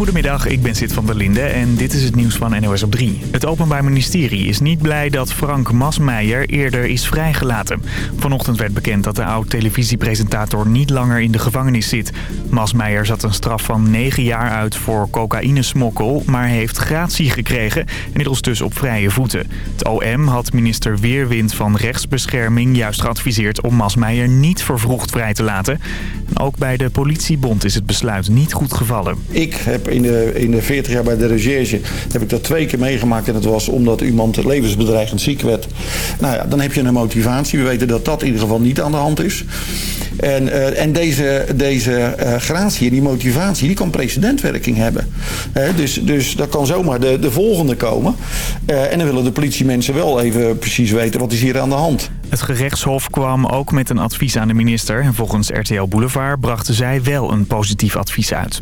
Goedemiddag, ik ben Sid van der Linde en dit is het nieuws van NOS op 3. Het Openbaar Ministerie is niet blij dat Frank Masmeijer eerder is vrijgelaten. Vanochtend werd bekend dat de oud-televisiepresentator niet langer in de gevangenis zit. Masmeijer zat een straf van 9 jaar uit voor cocaïnesmokkel, maar heeft gratie gekregen. Inmiddels dus op vrije voeten. Het OM had minister Weerwind van Rechtsbescherming juist geadviseerd om Masmeijer niet vervroegd vrij te laten. ook bij de politiebond is het besluit niet goed gevallen. Ik heb in de, in de 40 jaar bij de recherche heb ik dat twee keer meegemaakt. En dat was omdat iemand levensbedreigend ziek werd. Nou ja, dan heb je een motivatie. We weten dat dat in ieder geval niet aan de hand is. En, uh, en deze, deze uh, gratie die motivatie, die kan precedentwerking hebben. Dus, dus dat kan zomaar de, de volgende komen. en dan willen de politiemensen wel even precies weten wat is hier aan de hand. Het gerechtshof kwam ook met een advies aan de minister. En volgens RTL Boulevard brachten zij wel een positief advies uit.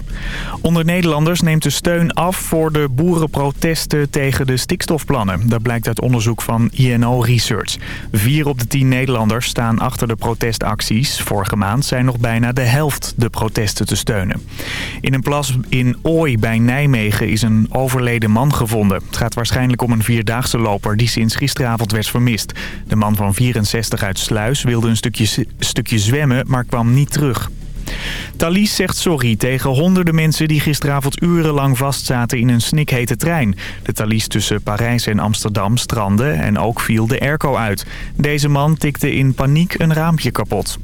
Onder Nederlanders neemt de steun af voor de boerenprotesten tegen de stikstofplannen. Dat blijkt uit onderzoek van INO Research. Vier op de tien Nederlanders staan achter de protestacties. Vorige maand zijn nog bijna de helft de protesten te steunen. In een plas in Ooi bij Nijmegen is een overleden man gevonden. Het gaat waarschijnlijk om een vierdaagse loper die sinds gisteravond werd vermist. De man van 64 uit Sluis wilde een stukje, stukje zwemmen, maar kwam niet terug. Thalys zegt sorry tegen honderden mensen die gisteravond urenlang vastzaten in een snikhete trein. De Thalys tussen Parijs en Amsterdam strandde en ook viel de airco uit. Deze man tikte in paniek een raampje kapot.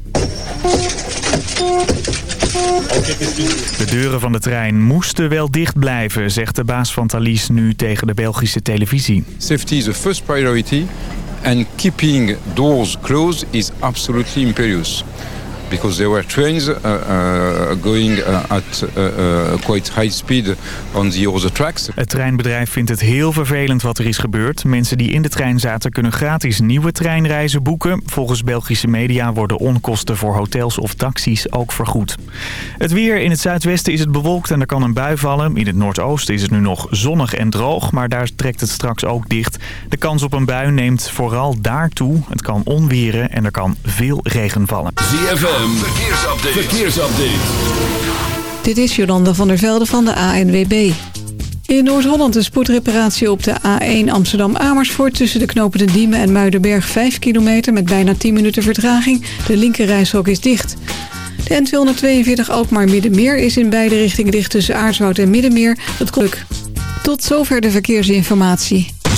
De deuren van de trein moesten wel dicht blijven, zegt de baas van Thalys nu tegen de Belgische televisie. Safety is the first priority and keeping doors closed is absolutely imperious because there were trains uh, uh, going uh, at quite high speed on the other tracks. Het treinbedrijf vindt het heel vervelend wat er is gebeurd. Mensen die in de trein zaten kunnen gratis nieuwe treinreizen boeken. Volgens Belgische media worden onkosten voor hotels of taxis ook vergoed. Het weer in het zuidwesten is het bewolkt en er kan een bui vallen. In het noordoosten is het nu nog zonnig en droog, maar daar trekt het straks ook dicht. De kans op een bui neemt vooral daartoe. Het kan onweren en er kan veel regen vallen. ZFM verkeersupdate. verkeersupdate. Dit is Jolanda van der Velde van de ANWB. In Noord-Holland een spoedreparatie op de A1 Amsterdam-Amersfoort... tussen de knopen de Diemen en Muidenberg 5 kilometer... met bijna 10 minuten vertraging. De linkerrijstrook is dicht. De N242 Alkmaar-Middenmeer is in beide richtingen dicht... tussen Aardswoud en Middenmeer. Dat komt. Tot zover de verkeersinformatie.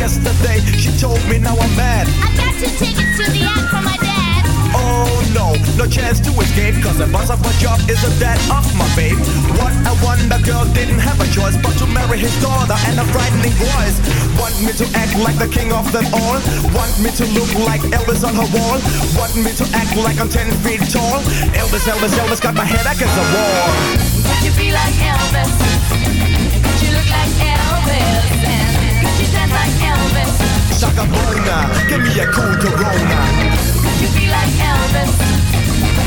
Yesterday. She told me now I'm mad. I got two tickets to the act from my dad. Oh no, no chance to escape. Cause the boss of my job isn't that of my babe. What a wonder girl didn't have a choice but to marry his daughter and a frightening voice. Want me to act like the king of them all. Want me to look like Elvis on her wall. Want me to act like I'm 10 feet tall. Elvis, Elvis, Elvis got my head against the wall. Could you be like Elvis? Elvis? Like Elvis? Give me a cool Corona. Could you be like Elvis?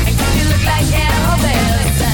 And could you look like Elvis?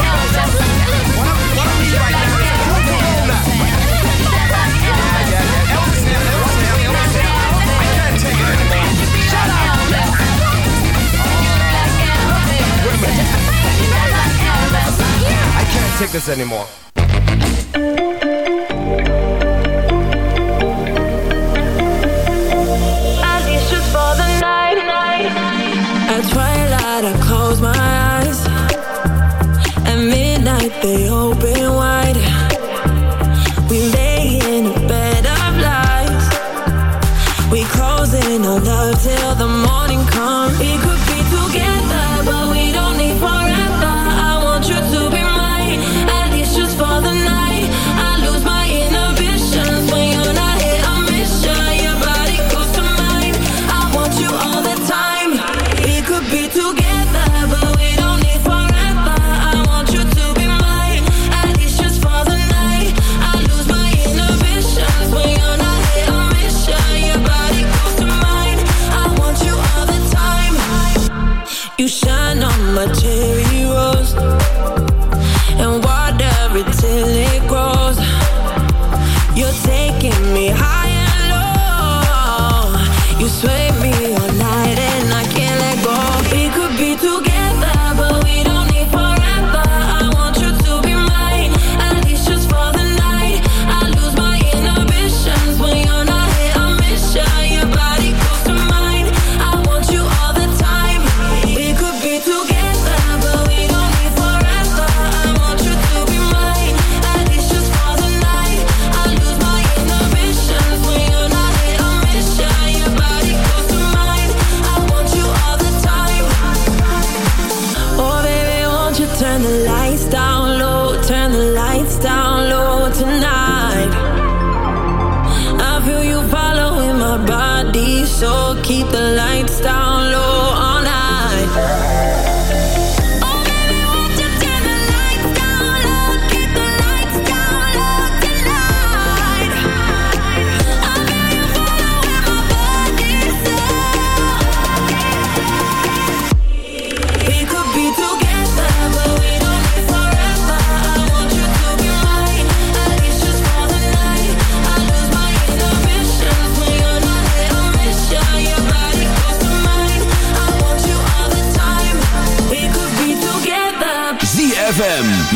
this anymore.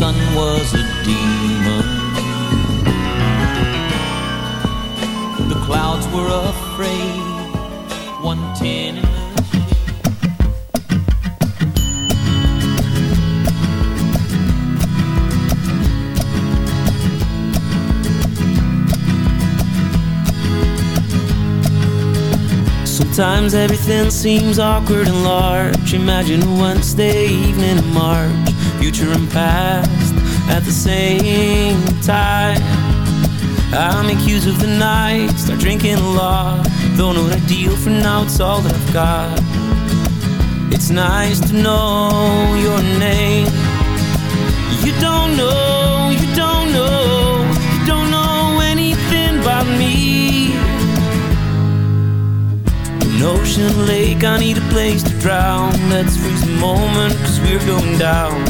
sun was a demon. The clouds were afraid, one ten Sometimes everything seems awkward and large. Imagine Wednesday evening in March, future and past at the same time. I make use of the night, start drinking a lot. Don't deal for now, it's all that I've got. It's nice to know your name. You don't know, you don't know, you don't know anything about me. An ocean lake, I need a place to drown. Let's freeze the moment, cause we're going down.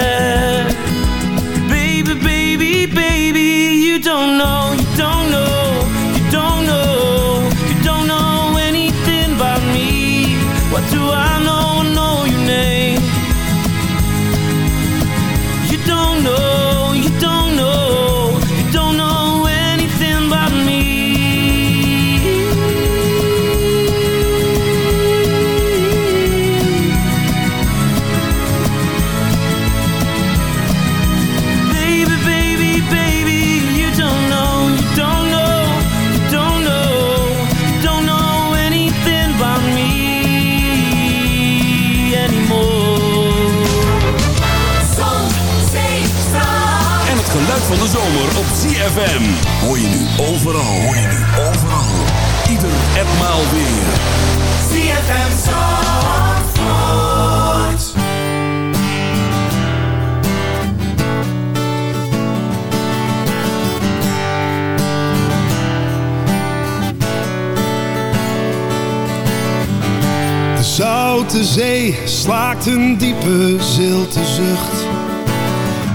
Do I zomer op ZFM. Hoor je nu overal, hoor je nu overal. Ieder en maal weer. ZFM Zandvoort. De zoute zee slaakt een diepe zilte zucht.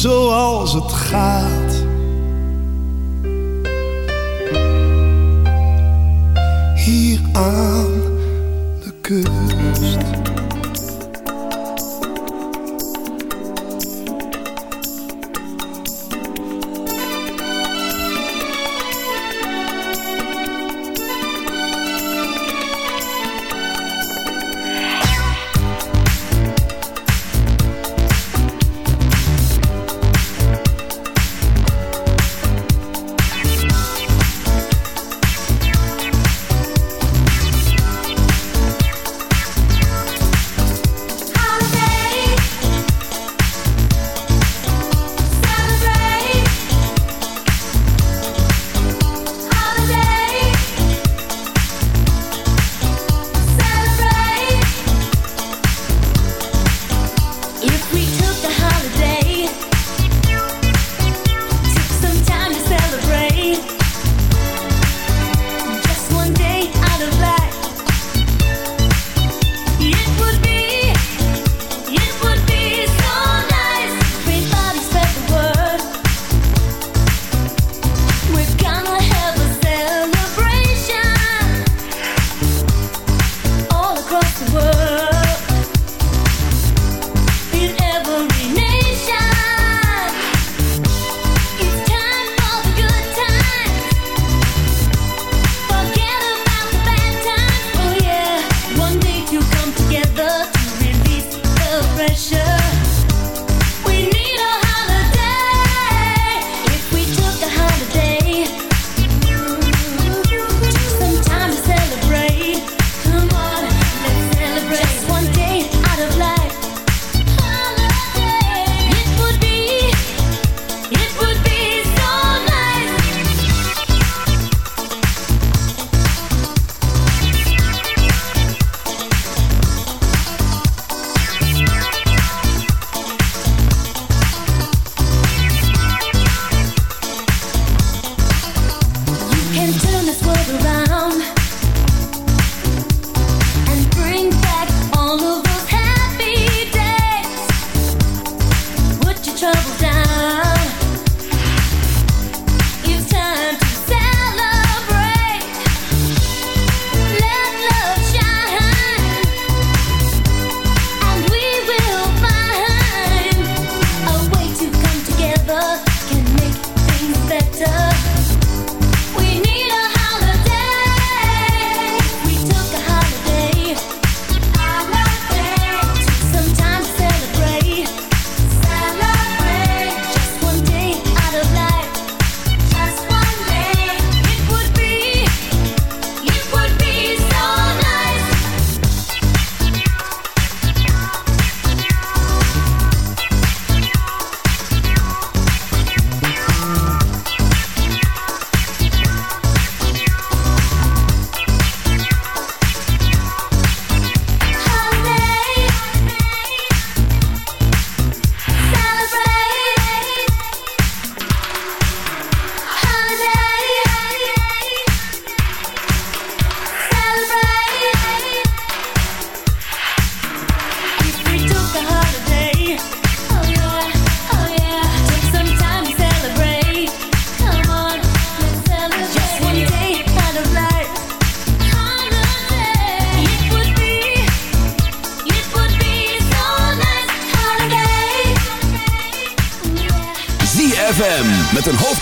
Zoals het gaat.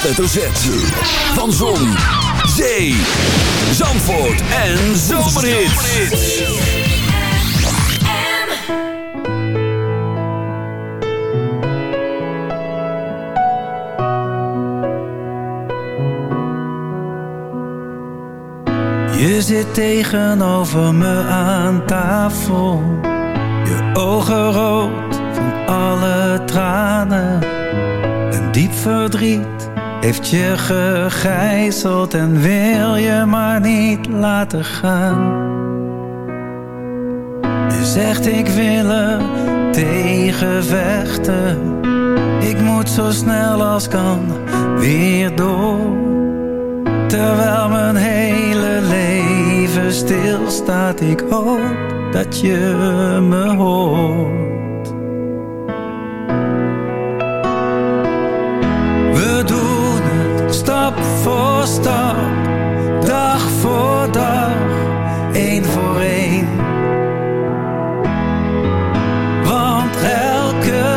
hoofdletter Z. Van Zon, Zee, Zandvoort en Zomerhit. Je zit tegenover me aan tafel. Je ogen rood van alle tranen. Een diep verdriet heeft je gegijzeld en wil je maar niet laten gaan. Nu zegt ik wil er tegen vechten. Ik moet zo snel als kan weer door. Terwijl mijn hele leven stilstaat, ik hoop dat je me hoort.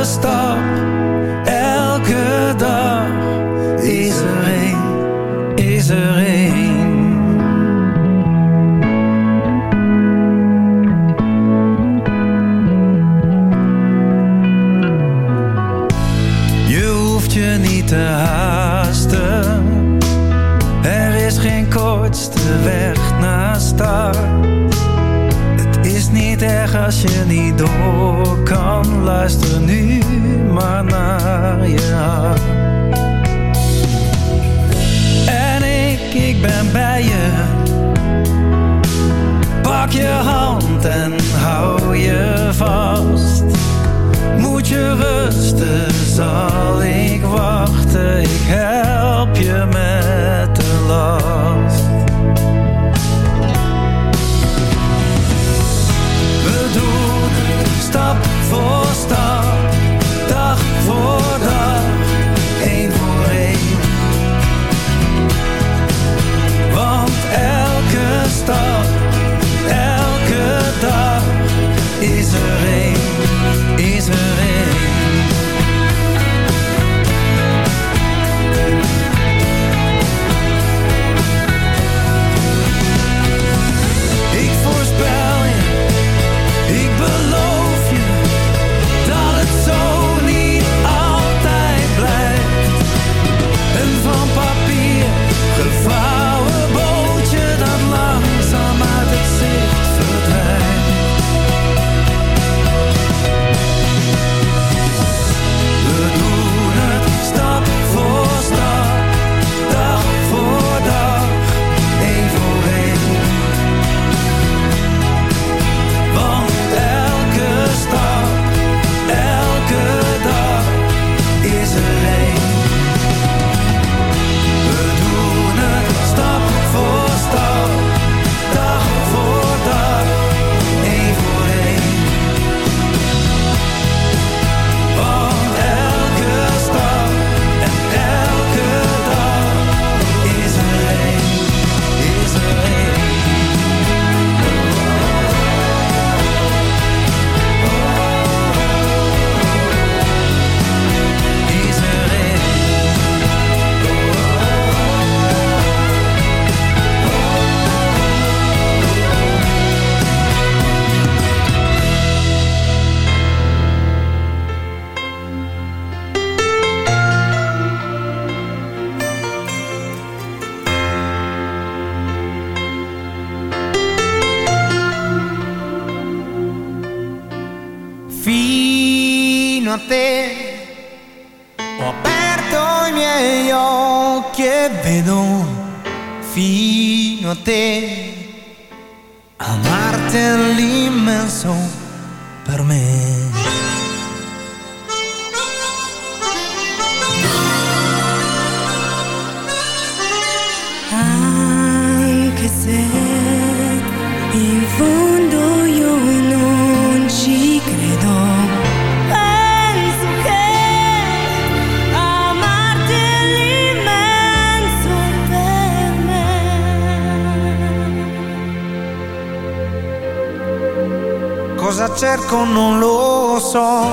stop.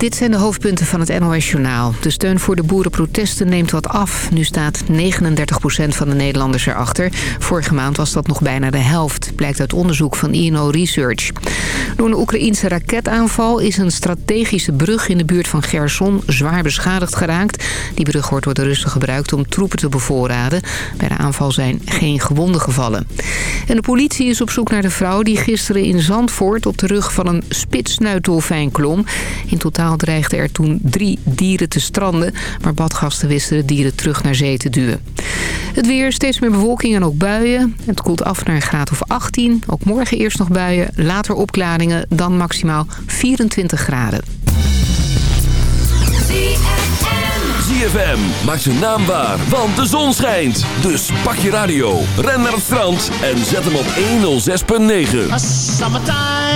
Dit zijn de hoofdpunten van het NOS-journaal. De steun voor de boerenprotesten neemt wat af. Nu staat 39% van de Nederlanders erachter. Vorige maand was dat nog bijna de helft, blijkt uit onderzoek van INO Research. Door een Oekraïense raketaanval is een strategische brug in de buurt van Gerson zwaar beschadigd geraakt. Die brug wordt door de Russen gebruikt om troepen te bevoorraden. Bij de aanval zijn geen gewonden gevallen. En de politie is op zoek naar de vrouw die gisteren in Zandvoort op de rug van een spitsnuitdolfijn klom. In totaal dreigden er toen drie dieren te stranden, maar badgasten wisten de dieren terug naar zee te duwen. Het weer, steeds meer bewolking en ook buien. Het koelt af naar een graad of 18. Ook morgen eerst nog buien, later opklaringen, dan maximaal 24 graden. ZFM. Maak zijn naam waar, want de zon schijnt. Dus pak je radio, ren naar het strand en zet hem op 106.9.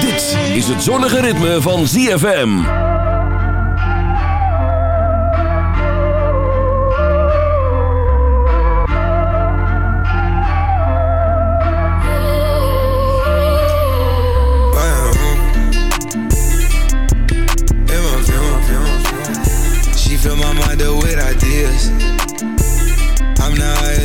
Dit is het zonnige ritme van ZFM.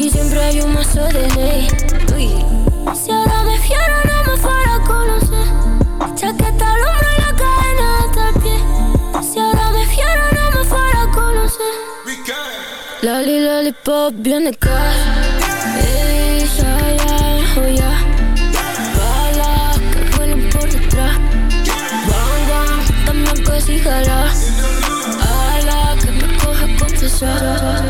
Aquí siempre hay un mazo de ley. Uy. Si ahora me fiero no me fuera a conocer. Chaqueta al hombro y la cadena hasta el pie. Si ahora me fiero no me fuera a conocer. Lali, lollipop, viene acá. Ya, ya, oh ya. Que vuelan por detrás. Bang, bang, dame que sí jala Ala, que me coge confesar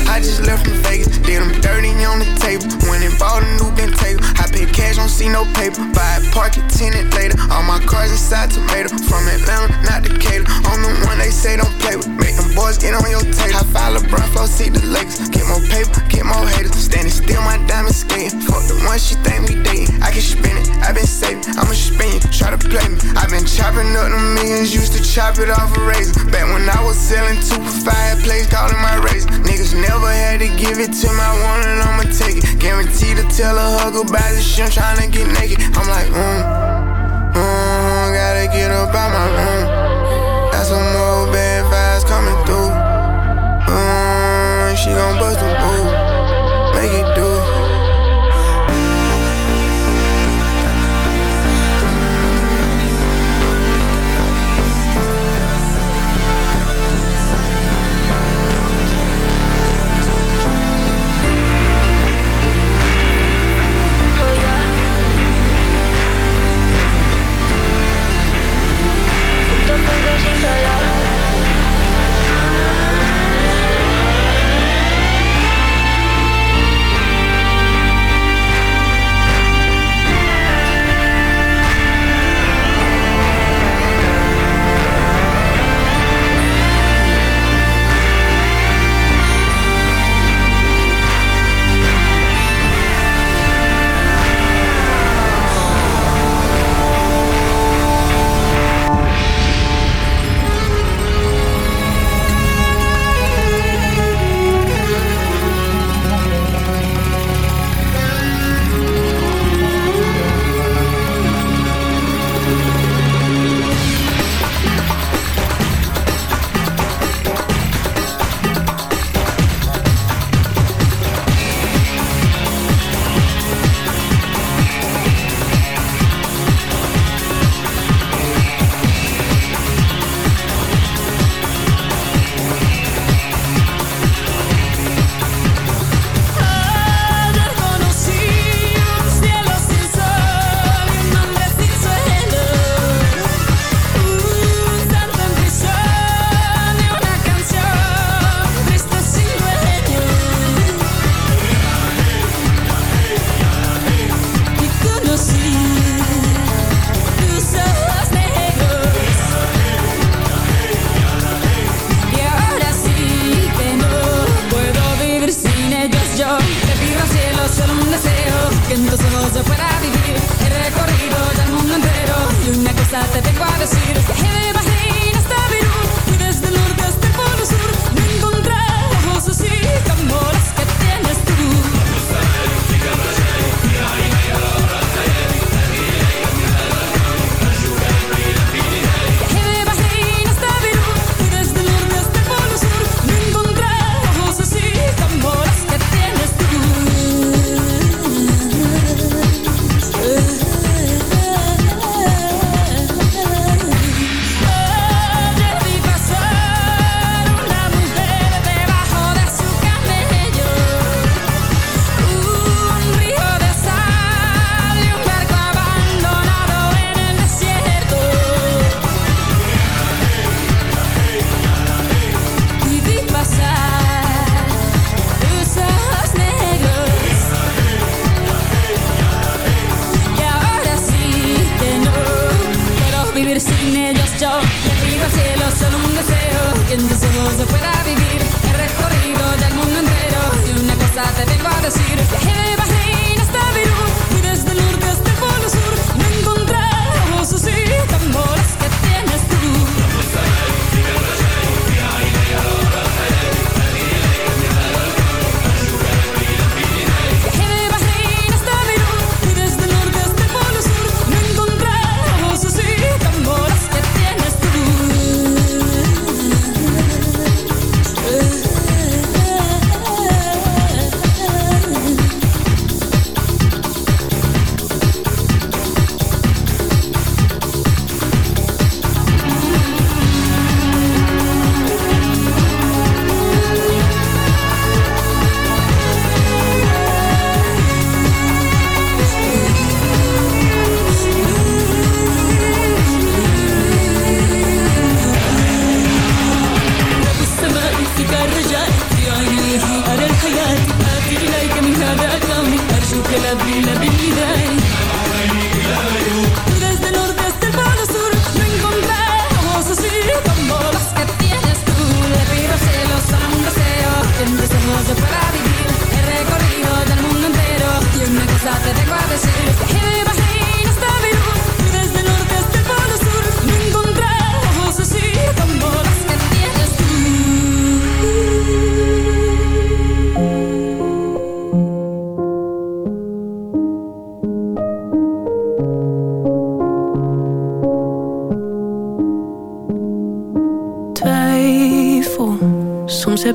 Just left from Vegas, did them dirty on the table. Went and bought a new bent table. I pay cash, don't see no paper. Buy it, park it, tenant later. All my cars inside tomato. From Atlanta, not Decatur. I'm the one they say don't play with. Make them boys get on your table. I five LeBron, flow, see the Lakers. Get more paper, get more haters. Standing still, my diamond skating. Fuck the one she think we dating. I can spend it, I been saving. I'ma spend it, try to play me. I been chopping up the millions, used to chop it off a razor. Back when I was selling two for five, place calling my razor. Niggas never had to give it to my one and I'ma take it. Guaranteed to tell a hug about the shit, I'm trying to get naked. I'm like, mm, mm, gotta get up out my room. Got some more bad vibes coming through. Mm, she gon' bust a move, make it do.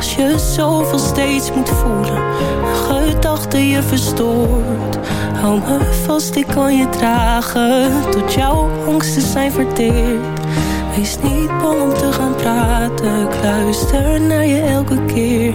Als je zoveel steeds moet voelen, een gedachte je verstoort. Hou me vast, ik kan je dragen, tot jouw angsten zijn verteerd. Wees niet bang om te gaan praten, ik luister naar je elke keer.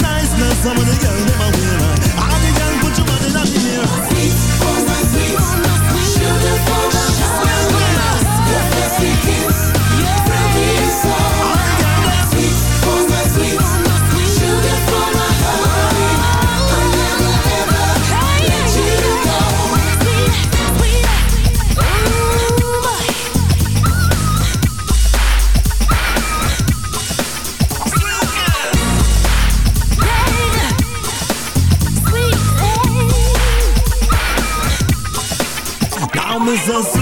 now some of the girls never the Jesus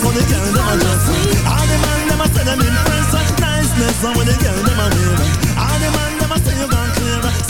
niceness when they carry them a dress. All the man them a say them impress. Niceness when they carry them a wear. All the man them a say you gone clear.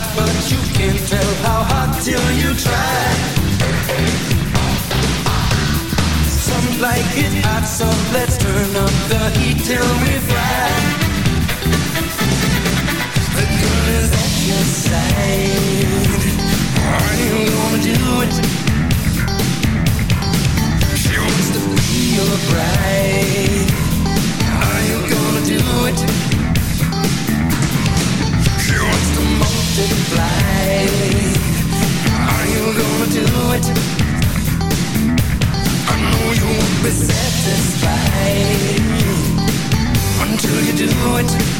hot, but you can't tell how hot till you try. Some like it hot, so let's turn up the heat till we fry. The girl is at your side. Are you gonna do it? She wants to be your bride. and fly. Are you gonna do it? I know you won't be satisfied until you do it.